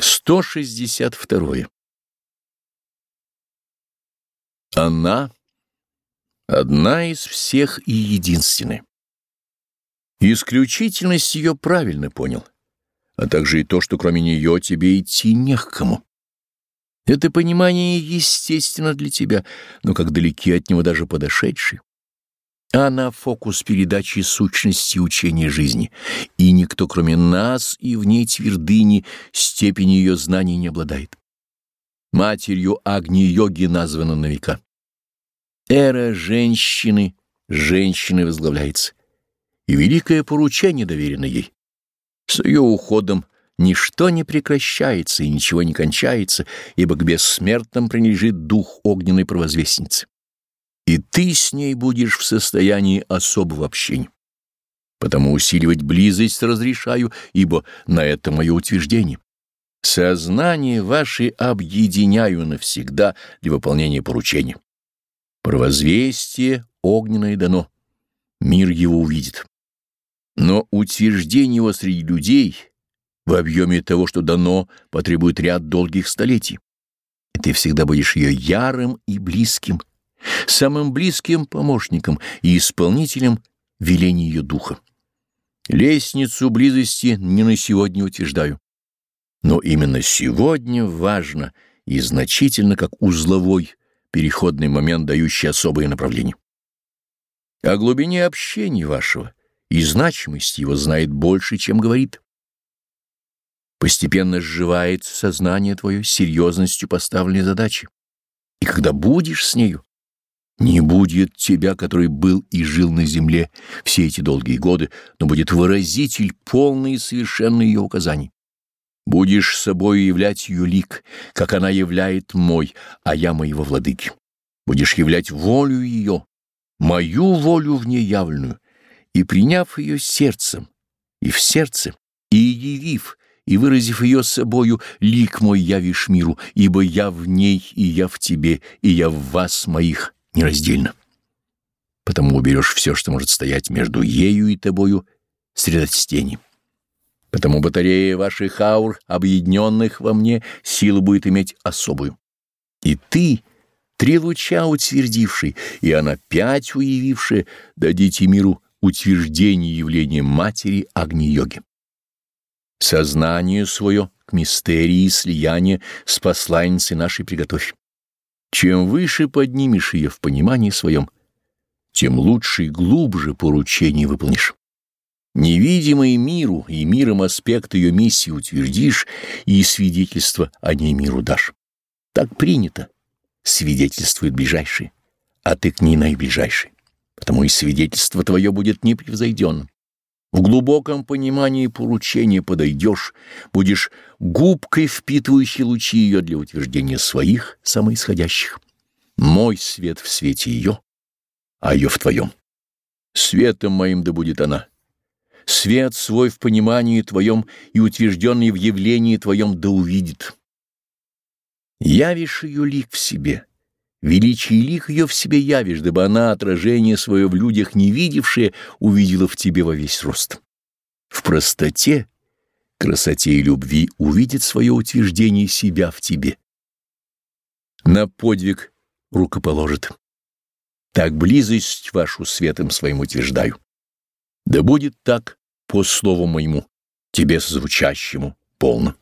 162. Она одна из всех и единственная. Исключительность ее правильно понял, а также и то, что кроме нее тебе идти не к кому. Это понимание естественно для тебя, но как далеки от него даже подошедший. Она — фокус передачи сущности учения жизни, и никто, кроме нас и в ней твердыни, степени ее знаний не обладает. Матерью Агни-йоги названа на века. Эра женщины, женщины возглавляется, и великое поручение доверено ей. С ее уходом ничто не прекращается и ничего не кончается, ибо к бессмертным принадлежит дух огненной провозвестницы и ты с ней будешь в состоянии особого общения. Потому усиливать близость разрешаю, ибо на это мое утверждение. Сознание ваше объединяю навсегда для выполнения поручения. Провозвестие огненное дано, мир его увидит. Но утверждение его среди людей в объеме того, что дано, потребует ряд долгих столетий. И ты всегда будешь ее ярым и близким, самым близким помощником и исполнителем велений ее духа. Лестницу близости не на сегодня утверждаю, но именно сегодня важно и значительно как узловой переходный момент, дающий особое направление. О глубине общения вашего и значимости его знает больше, чем говорит. Постепенно сживается сознание твое серьезностью поставленной задачи. И когда будешь с нею, не будет тебя, который был и жил на земле все эти долгие годы, но будет выразитель полный и совершенный ее указаний. Будешь собой являть ее лик, как она являет мой, а я моего владыки. Будешь являть волю ее, мою волю в ней явленную, и приняв ее сердцем, и в сердце, и явив, и выразив ее собою, лик мой явишь миру, ибо я в ней, и я в тебе, и я в вас моих нераздельно. Потому уберешь все, что может стоять между ею и тобою, средотстени. Потому батарея ваших аур, объединенных во мне, силу будет иметь особую. И ты, три луча утвердивший, и она пять уявившая, дадите миру утверждение явления матери Агни-йоги. Сознание свое к мистерии слияния с посланницей нашей приготовь. Чем выше поднимешь ее в понимании своем, тем лучше и глубже поручение выполнишь. Невидимый миру и миром аспект ее миссии утвердишь и свидетельство о ней миру дашь. Так принято. Свидетельствует ближайший, а ты к ней наиближайший. Потому и свидетельство твое будет непревзойденным. В глубоком понимании поручения подойдешь, будешь губкой впитывающей лучи ее для утверждения своих самоисходящих. Мой свет в свете ее, а ее в твоем. Светом моим да будет она. Свет свой в понимании твоем и утвержденный в явлении твоем да увидит. Явишь ее лик в себе — Величие лик ее в себе явишь, дабы она, отражение свое в людях не видевшее, увидела в тебе во весь рост. В простоте, красоте и любви увидит свое утверждение себя в тебе. На подвиг рукоположит. Так близость вашу светом своим утверждаю. Да будет так по слову моему, тебе созвучащему полно.